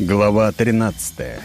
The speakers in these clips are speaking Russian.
Глава 13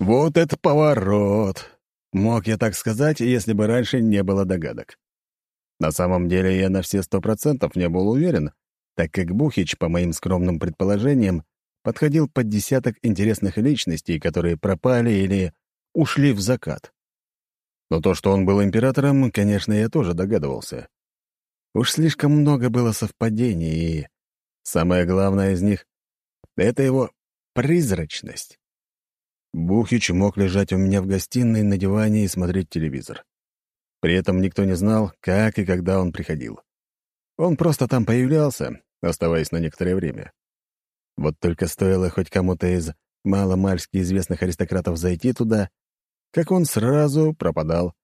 Вот это поворот! Мог я так сказать, если бы раньше не было догадок. На самом деле я на все сто процентов не был уверен, так как Бухич, по моим скромным предположениям, подходил под десяток интересных личностей, которые пропали или ушли в закат. Но то, что он был императором, конечно, я тоже догадывался. Уж слишком много было совпадений, и самое главное из них — это его призрачность. Бухич мог лежать у меня в гостиной на диване и смотреть телевизор. При этом никто не знал, как и когда он приходил. Он просто там появлялся, оставаясь на некоторое время. Вот только стоило хоть кому-то из маломальски известных аристократов зайти туда, как он сразу пропадал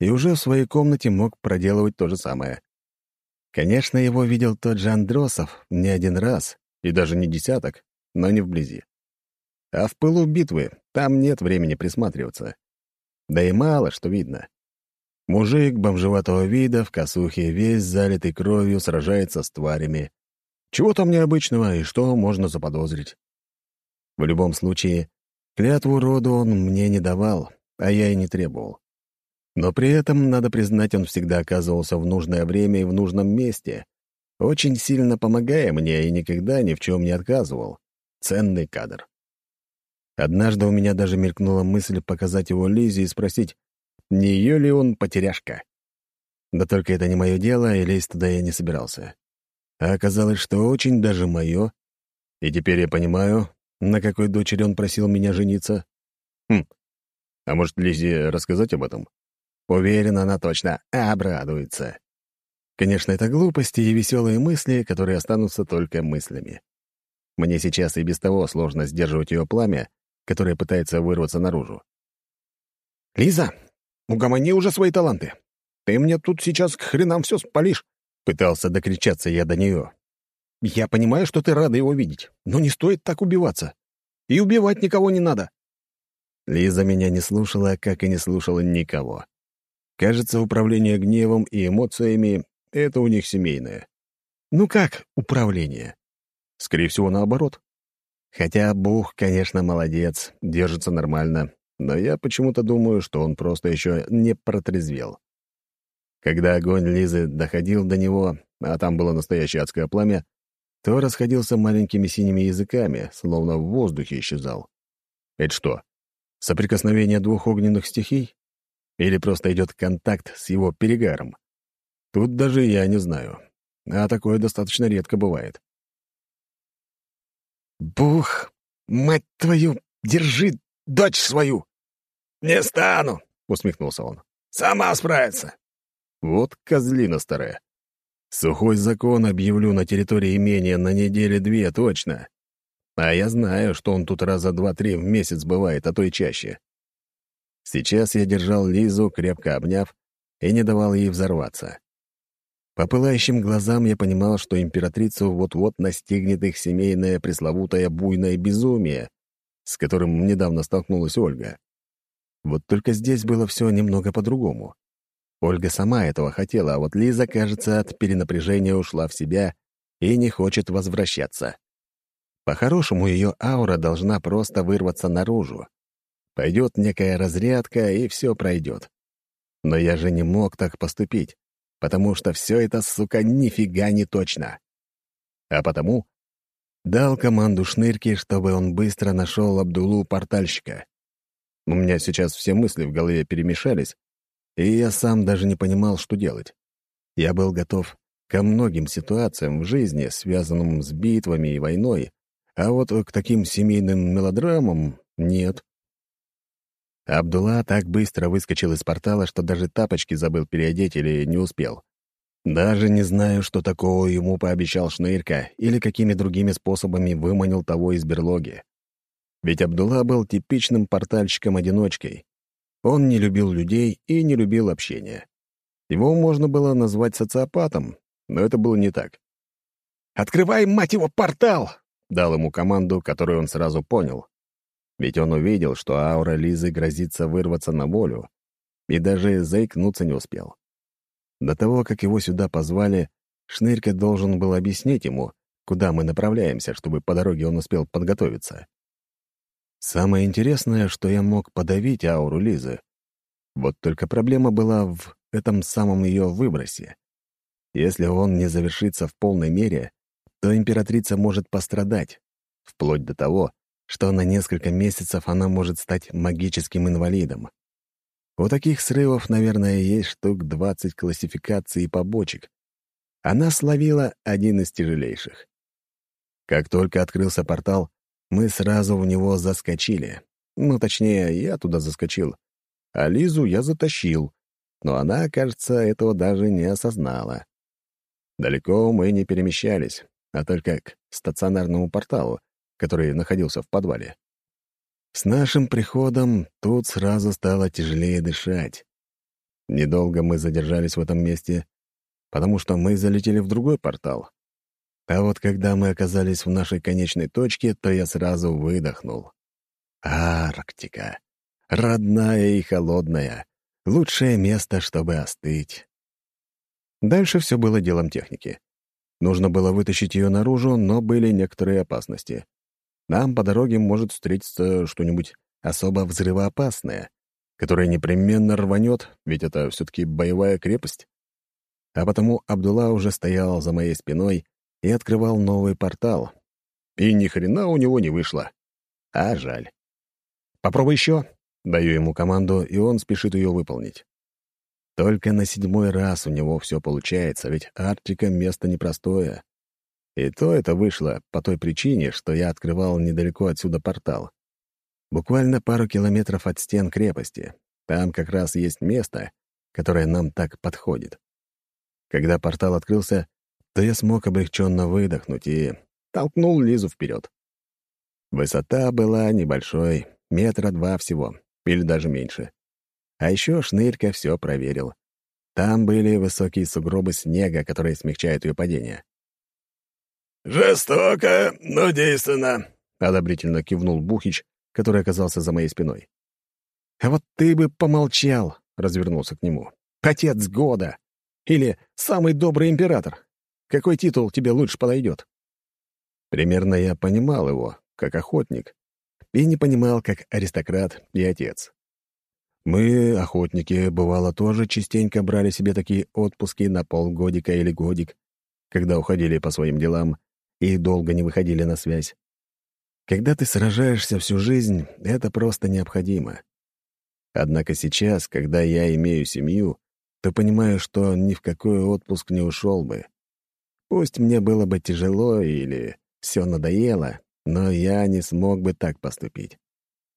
и уже в своей комнате мог проделывать то же самое. Конечно, его видел тот же Андросов не один раз, и даже не десяток, но не вблизи. А в пылу битвы там нет времени присматриваться. Да и мало что видно. Мужик бомжеватого вида в косухе, весь залитый кровью, сражается с тварями. Чего там необычного и что можно заподозрить? В любом случае, клятву роду он мне не давал, а я и не требовал. Но при этом, надо признать, он всегда оказывался в нужное время и в нужном месте, очень сильно помогая мне и никогда ни в чем не отказывал. Ценный кадр. Однажды у меня даже мелькнула мысль показать его Лизе и спросить, не ее ли он потеряшка. Да только это не мое дело, и лезть туда я не собирался. А оказалось, что очень даже мое. И теперь я понимаю, на какой дочери он просил меня жениться. Хм, а может, Лизе рассказать об этом? Уверен, она точно обрадуется. Конечно, это глупости и веселые мысли, которые останутся только мыслями. Мне сейчас и без того сложно сдерживать ее пламя, которое пытается вырваться наружу. «Лиза, угомони уже свои таланты. Ты мне тут сейчас к хренам все спалишь!» Пытался докричаться я до нее. «Я понимаю, что ты рада его видеть, но не стоит так убиваться. И убивать никого не надо». Лиза меня не слушала, как и не слушала никого. Кажется, управление гневом и эмоциями — это у них семейное. Ну как управление? Скорее всего, наоборот. Хотя Бух, конечно, молодец, держится нормально, но я почему-то думаю, что он просто еще не протрезвел. Когда огонь Лизы доходил до него, а там было настоящее адское пламя, то расходился маленькими синими языками, словно в воздухе исчезал. Это что, соприкосновение двух огненных стихий? Или просто идет контакт с его перегаром. Тут даже я не знаю. А такое достаточно редко бывает. «Бух, мать твою, держи дочь свою!» «Не стану!» — усмехнулся он. «Сама справится!» Вот козлина старая. Сухой закон объявлю на территории имения на неделе две точно. А я знаю, что он тут раза два-три в месяц бывает, а то и чаще. Сейчас я держал Лизу, крепко обняв, и не давал ей взорваться. По пылающим глазам я понимал, что императрицу вот-вот настигнет их семейное пресловутое буйное безумие, с которым недавно столкнулась Ольга. Вот только здесь было все немного по-другому. Ольга сама этого хотела, а вот Лиза, кажется, от перенапряжения ушла в себя и не хочет возвращаться. По-хорошему, ее аура должна просто вырваться наружу. Пойдет некая разрядка, и все пройдет. Но я же не мог так поступить, потому что все это, сука, нифига не точно. А потому дал команду Шнырке, чтобы он быстро нашел Абдулу-портальщика. У меня сейчас все мысли в голове перемешались, и я сам даже не понимал, что делать. Я был готов ко многим ситуациям в жизни, связанным с битвами и войной, а вот к таким семейным мелодрамам — нет. Абдулла так быстро выскочил из портала, что даже тапочки забыл переодеть или не успел. Даже не знаю, что такого ему пообещал Шнырька или какими другими способами выманил того из берлоги. Ведь Абдулла был типичным портальщиком-одиночкой. Он не любил людей и не любил общения. Его можно было назвать социопатом, но это было не так. «Открывай, мать его, портал!» — дал ему команду, которую он сразу понял. Ведь он увидел, что аура Лизы грозится вырваться на волю, и даже заикнуться не успел. До того, как его сюда позвали, Шнырька должен был объяснить ему, куда мы направляемся, чтобы по дороге он успел подготовиться. Самое интересное, что я мог подавить ауру Лизы. Вот только проблема была в этом самом ее выбросе. Если он не завершится в полной мере, то императрица может пострадать, вплоть до того, что на несколько месяцев она может стать магическим инвалидом. У таких срывов, наверное, есть штук 20 классификаций и побочек. Она словила один из тяжелейших. Как только открылся портал, мы сразу в него заскочили. Ну, точнее, я туда заскочил. А Лизу я затащил, но она, кажется, этого даже не осознала. Далеко мы не перемещались, а только к стационарному порталу, который находился в подвале. С нашим приходом тут сразу стало тяжелее дышать. Недолго мы задержались в этом месте, потому что мы залетели в другой портал. А вот когда мы оказались в нашей конечной точке, то я сразу выдохнул. Арктика. Родная и холодная. Лучшее место, чтобы остыть. Дальше все было делом техники. Нужно было вытащить ее наружу, но были некоторые опасности. Нам по дороге может встретиться что-нибудь особо взрывоопасное, которое непременно рванет, ведь это все-таки боевая крепость. А потому Абдулла уже стоял за моей спиной и открывал новый портал. И ни хрена у него не вышло. А жаль. «Попробуй еще», — даю ему команду, и он спешит ее выполнить. Только на седьмой раз у него все получается, ведь Арктика — место непростое. И то это вышло по той причине, что я открывал недалеко отсюда портал. Буквально пару километров от стен крепости. Там как раз есть место, которое нам так подходит. Когда портал открылся, то я смог облегченно выдохнуть и толкнул Лизу вперед. Высота была небольшой, метра два всего, или даже меньше. А еще Шнырька все проверил. Там были высокие сугробы снега, которые смягчают ее падение. «Жестоко, но действенно», — одобрительно кивнул Бухич, который оказался за моей спиной. «А вот ты бы помолчал», — развернулся к нему. «Отец года! Или самый добрый император! Какой титул тебе лучше подойдет?» Примерно я понимал его, как охотник, и не понимал, как аристократ и отец. Мы, охотники, бывало, тоже частенько брали себе такие отпуски на полгодика или годик, когда уходили по своим делам и долго не выходили на связь. Когда ты сражаешься всю жизнь, это просто необходимо. Однако сейчас, когда я имею семью, то понимаю, что ни в какой отпуск не ушел бы. Пусть мне было бы тяжело или все надоело, но я не смог бы так поступить.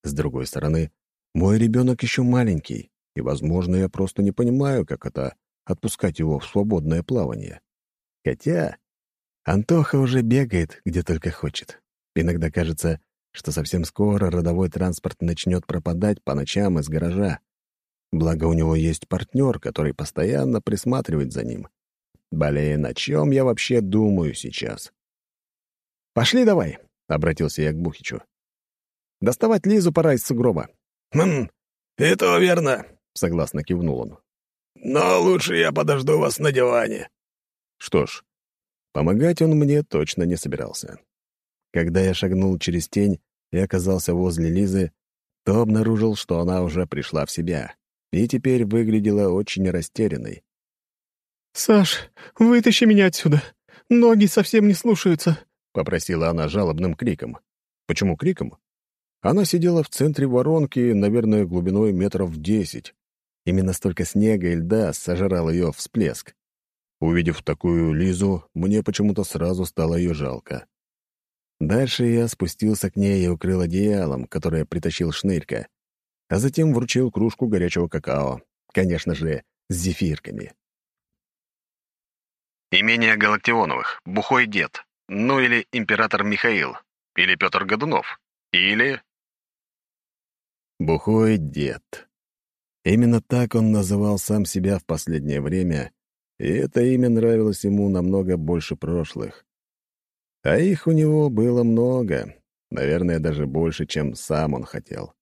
С другой стороны, мой ребенок еще маленький, и, возможно, я просто не понимаю, как это — отпускать его в свободное плавание. Хотя Антоха уже бегает, где только хочет. Иногда кажется, что совсем скоро родовой транспорт начнет пропадать по ночам из гаража. Благо у него есть партнер, который постоянно присматривает за ним. Блин, о чем я вообще думаю сейчас? «Пошли давай», — обратился я к Бухичу. «Доставать Лизу пора из сугроба. «Хм, это верно», — согласно кивнул он. «Но лучше я подожду вас на диване». Что ж, помогать он мне точно не собирался. Когда я шагнул через тень и оказался возле Лизы, то обнаружил, что она уже пришла в себя и теперь выглядела очень растерянной. «Саш, вытащи меня отсюда. Ноги совсем не слушаются», — попросила она жалобным криком. Почему криком? Она сидела в центре воронки, наверное, глубиной метров десять. Именно столько снега и льда сожрал ее всплеск. Увидев такую Лизу, мне почему-то сразу стало ее жалко. Дальше я спустился к ней и укрыл одеялом, которое притащил шнырька, а затем вручил кружку горячего какао, конечно же, с зефирками. Имение Галактионовых, Бухой дед, ну или император Михаил, или Петр Годунов, или Бухой дед. Именно так он называл сам себя в последнее время, и это имя нравилось ему намного больше прошлых. А их у него было много, наверное, даже больше, чем сам он хотел.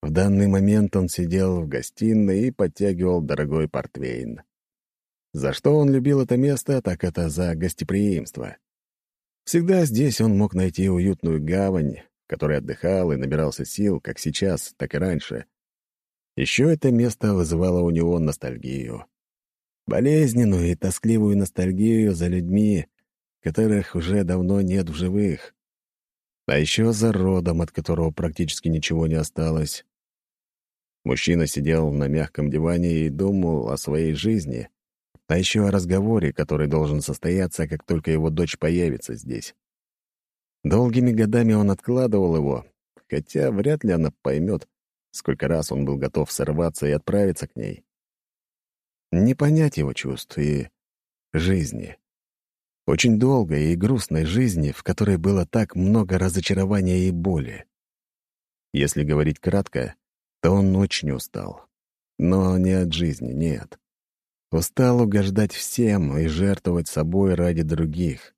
В данный момент он сидел в гостиной и подтягивал дорогой портвейн. За что он любил это место, так это за гостеприимство. Всегда здесь он мог найти уютную гавань, в которой отдыхал и набирался сил, как сейчас, так и раньше. Еще это место вызывало у него ностальгию. Болезненную и тоскливую ностальгию за людьми, которых уже давно нет в живых. А еще за родом, от которого практически ничего не осталось. Мужчина сидел на мягком диване и думал о своей жизни, а еще о разговоре, который должен состояться, как только его дочь появится здесь. Долгими годами он откладывал его, хотя вряд ли она поймет, сколько раз он был готов сорваться и отправиться к ней. Не понять его чувств и жизни. Очень долгой и грустной жизни, в которой было так много разочарования и боли. Если говорить кратко, то он очень устал. Но не от жизни, нет. Устал угождать всем и жертвовать собой ради других.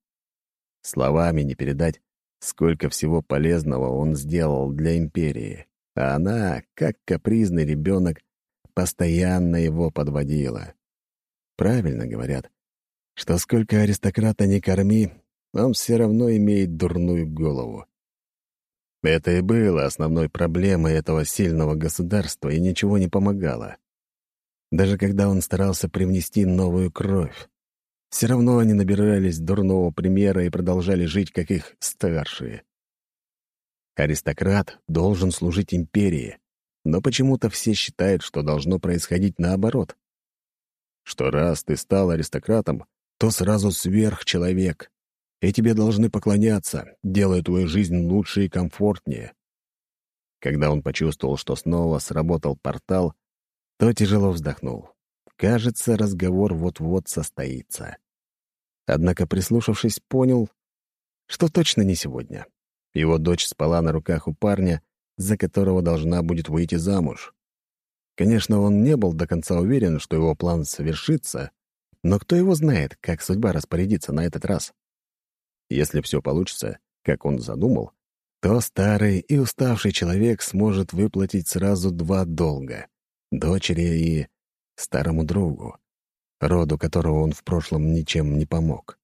Словами не передать, сколько всего полезного он сделал для империи. А она, как капризный ребенок, постоянно его подводила. Правильно говорят, что сколько аристократа не корми, он все равно имеет дурную голову. Это и было основной проблемой этого сильного государства, и ничего не помогало. Даже когда он старался привнести новую кровь, все равно они набирались дурного примера и продолжали жить, как их старшие. Аристократ должен служить империи, но почему-то все считают, что должно происходить наоборот. Что раз ты стал аристократом, то сразу сверхчеловек, и тебе должны поклоняться, делая твою жизнь лучше и комфортнее. Когда он почувствовал, что снова сработал портал, то тяжело вздохнул. Кажется, разговор вот-вот состоится. Однако, прислушавшись, понял, что точно не сегодня. Его дочь спала на руках у парня, за которого должна будет выйти замуж. Конечно, он не был до конца уверен, что его план совершится, но кто его знает, как судьба распорядится на этот раз. Если все получится, как он задумал, то старый и уставший человек сможет выплатить сразу два долга — дочери и старому другу, роду которого он в прошлом ничем не помог.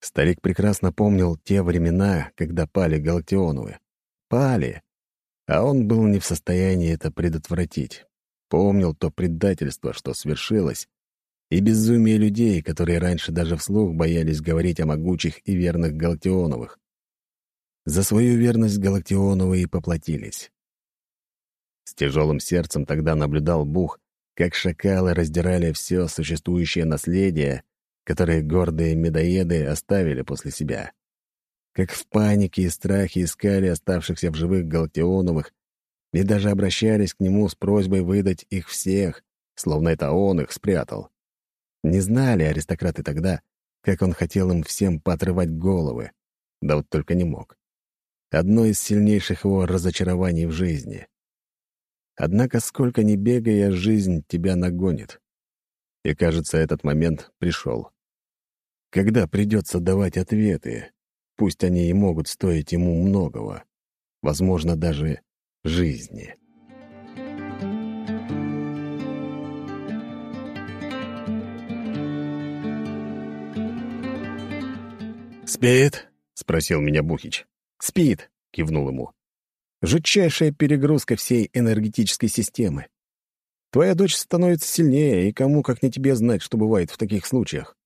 Старик прекрасно помнил те времена, когда пали Галактионовы. Пали, а он был не в состоянии это предотвратить. Помнил то предательство, что свершилось, и безумие людей, которые раньше даже вслух боялись говорить о могучих и верных Галактионовых. За свою верность Галактионовы и поплатились. С тяжелым сердцем тогда наблюдал Бух, как шакалы раздирали все существующее наследие, которое гордые медоеды оставили после себя. Как в панике и страхе искали оставшихся в живых Галактионовых и даже обращались к нему с просьбой выдать их всех, словно это он их спрятал. Не знали аристократы тогда, как он хотел им всем поотрывать головы. Да вот только не мог. Одно из сильнейших его разочарований в жизни. Однако, сколько ни бегая, жизнь тебя нагонит. И, кажется, этот момент пришел. Когда придется давать ответы, пусть они и могут стоить ему многого, возможно, даже жизни. «Спит?» — спросил меня Бухич. «Спит», — кивнул ему. «Жутчайшая перегрузка всей энергетической системы. Твоя дочь становится сильнее, и кому, как не тебе, знать, что бывает в таких случаях».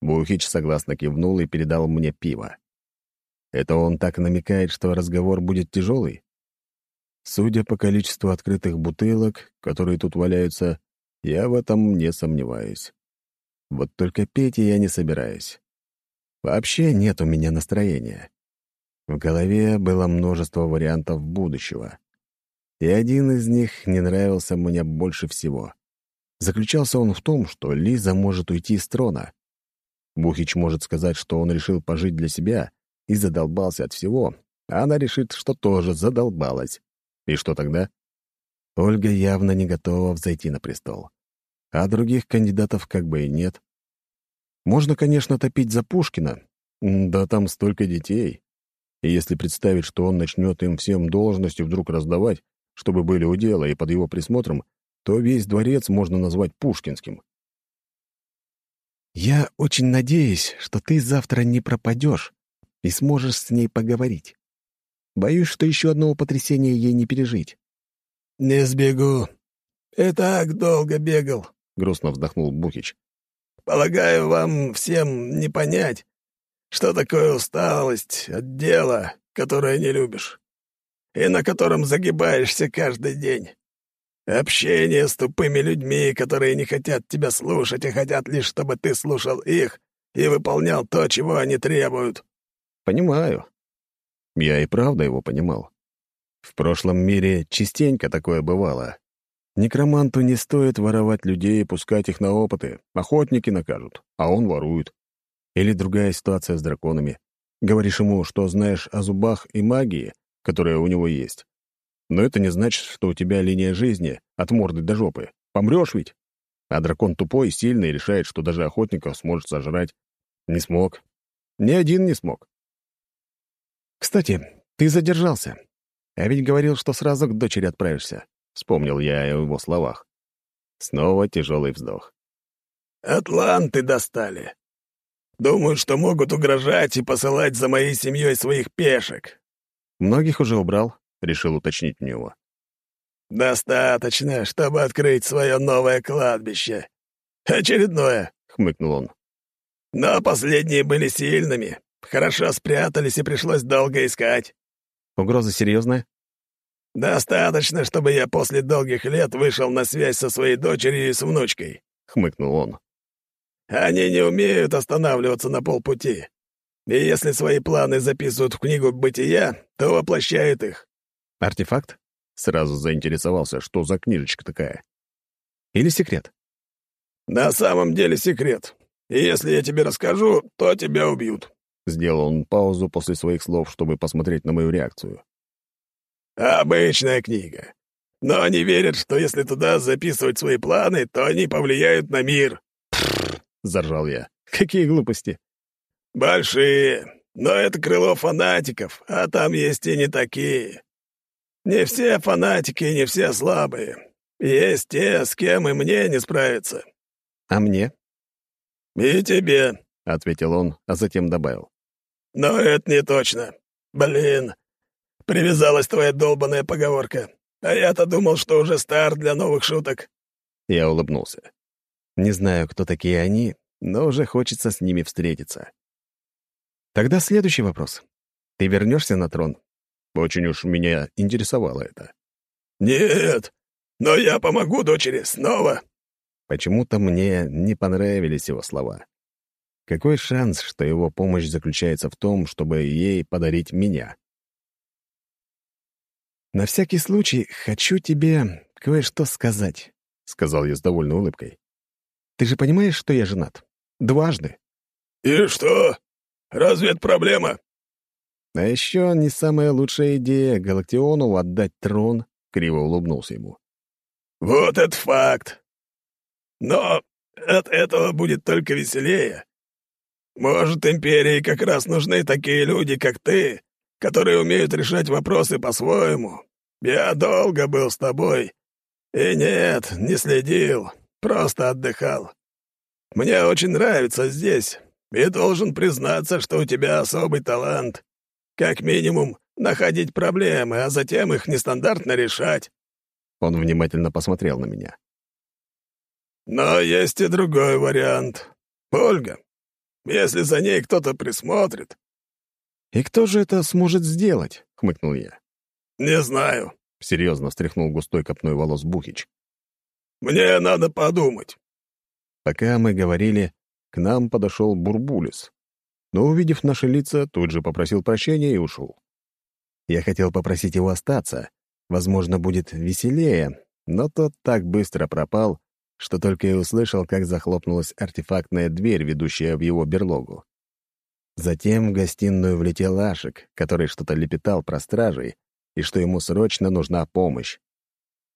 Бухич согласно кивнул и передал мне пиво. Это он так намекает, что разговор будет тяжелый? Судя по количеству открытых бутылок, которые тут валяются, я в этом не сомневаюсь. Вот только пить я не собираюсь. Вообще нет у меня настроения. В голове было множество вариантов будущего. И один из них не нравился мне больше всего. Заключался он в том, что Лиза может уйти с трона. Бухич может сказать, что он решил пожить для себя и задолбался от всего, а она решит, что тоже задолбалась. И что тогда? Ольга явно не готова взойти на престол. А других кандидатов как бы и нет. Можно, конечно, топить за Пушкина. Да там столько детей. И если представить, что он начнет им всем должности вдруг раздавать, чтобы были у дела и под его присмотром, то весь дворец можно назвать пушкинским. «Я очень надеюсь, что ты завтра не пропадешь и сможешь с ней поговорить. Боюсь, что еще одного потрясения ей не пережить». «Не сбегу. И так долго бегал», — грустно вздохнул Бухич. «Полагаю, вам всем не понять, что такое усталость от дела, которое не любишь, и на котором загибаешься каждый день. Общение с тупыми людьми, которые не хотят тебя слушать, а хотят лишь, чтобы ты слушал их и выполнял то, чего они требуют». «Понимаю. Я и правда его понимал. В прошлом мире частенько такое бывало. Некроманту не стоит воровать людей и пускать их на опыты. Охотники накажут, а он ворует. Или другая ситуация с драконами. Говоришь ему, что знаешь о зубах и магии, которая у него есть. Но это не значит, что у тебя линия жизни от морды до жопы. Помрешь ведь? А дракон тупой, сильный и решает, что даже охотников сможет сожрать. Не смог. Ни один не смог. «Кстати, ты задержался. А ведь говорил, что сразу к дочери отправишься», — вспомнил я о его словах. Снова тяжелый вздох. «Атланты достали. Думают, что могут угрожать и посылать за моей семьей своих пешек». «Многих уже убрал», — решил уточнить у него. «Достаточно, чтобы открыть свое новое кладбище. Очередное», — хмыкнул он. «Но последние были сильными. Хорошо спрятались и пришлось долго искать. Угроза серьезная? Достаточно, чтобы я после долгих лет вышел на связь со своей дочерью и с внучкой, хмыкнул он. Они не умеют останавливаться на полпути. И если свои планы записывают в книгу бытия, то воплощают их. Артефакт? Сразу заинтересовался, что за книжечка такая. Или секрет? На самом деле секрет. И если я тебе расскажу, то тебя убьют. Сделал он паузу после своих слов, чтобы посмотреть на мою реакцию. «Обычная книга. Но они верят, что если туда записывать свои планы, то они повлияют на мир». заржал я. «Какие глупости!» «Большие. Но это крыло фанатиков, а там есть и не такие. Не все фанатики не все слабые. Есть те, с кем и мне не справиться». «А мне?» «И тебе», — ответил он, а затем добавил. «Но это не точно. Блин, привязалась твоя долбаная поговорка. А я-то думал, что уже стар для новых шуток». Я улыбнулся. Не знаю, кто такие они, но уже хочется с ними встретиться. Тогда следующий вопрос. Ты вернешься на трон? Очень уж меня интересовало это. «Нет, но я помогу дочери снова». Почему-то мне не понравились его слова. Какой шанс, что его помощь заключается в том, чтобы ей подарить меня? «На всякий случай хочу тебе кое-что сказать», — сказал я с довольной улыбкой. «Ты же понимаешь, что я женат? Дважды». «И что? Разве это проблема?» «А еще не самая лучшая идея Галактиону отдать трон», — криво улыбнулся ему. «Вот это факт! Но от этого будет только веселее. Может, империи как раз нужны такие люди, как ты, которые умеют решать вопросы по-своему. Я долго был с тобой. И нет, не следил, просто отдыхал. Мне очень нравится здесь, и должен признаться, что у тебя особый талант. Как минимум, находить проблемы, а затем их нестандартно решать». Он внимательно посмотрел на меня. «Но есть и другой вариант. Ольга, если за ней кто-то присмотрит». «И кто же это сможет сделать?» — хмыкнул я. «Не знаю», — серьезно встряхнул густой копной волос Бухич. «Мне надо подумать». Пока мы говорили, к нам подошел Бурбулис, но, увидев наши лица, тут же попросил прощения и ушел. Я хотел попросить его остаться, возможно, будет веселее, но тот так быстро пропал, что только и услышал, как захлопнулась артефактная дверь, ведущая в его берлогу. Затем в гостиную влетел Ашик, который что-то лепетал про стражей и что ему срочно нужна помощь.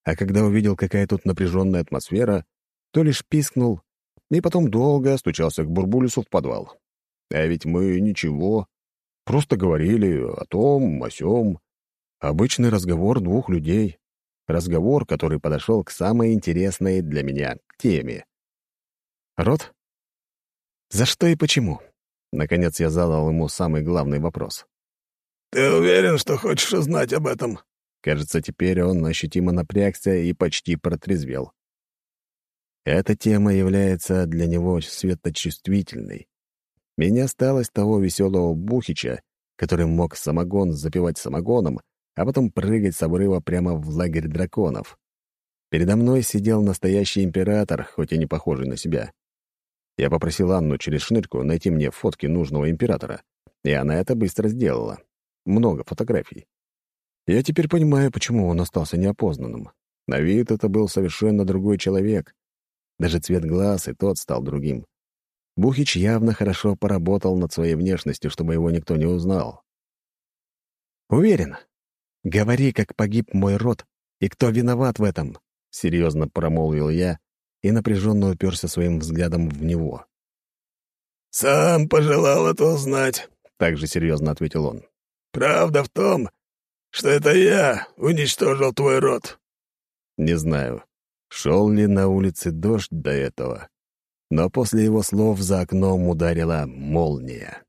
А когда увидел, какая тут напряженная атмосфера, то лишь пискнул и потом долго стучался к Бурбулису в подвал. А ведь мы ничего, просто говорили о том, о сём. Обычный разговор двух людей. Разговор, который подошел к самой интересной для меня теме. Рот? За что и почему? Наконец я задал ему самый главный вопрос. «Ты уверен, что хочешь узнать об этом?» Кажется, теперь он ощутимо напрягся и почти протрезвел. Эта тема является для него светочувствительной. Меня осталось того веселого Бухича, который мог самогон запивать самогоном, а потом прыгать с обрыва прямо в лагерь драконов. Передо мной сидел настоящий император, хоть и не похожий на себя. Я попросил Анну через шнырку найти мне фотки нужного императора, и она это быстро сделала. Много фотографий. Я теперь понимаю, почему он остался неопознанным. На вид это был совершенно другой человек. Даже цвет глаз и тот стал другим. Бухич явно хорошо поработал над своей внешностью, чтобы его никто не узнал. «Уверен. Говори, как погиб мой род, и кто виноват в этом», — серьезно промолвил я и напряженно уперся своим взглядом в него. «Сам пожелал это узнать», — также серьезно ответил он. «Правда в том, что это я уничтожил твой род». Не знаю, шел ли на улице дождь до этого, но после его слов за окном ударила молния.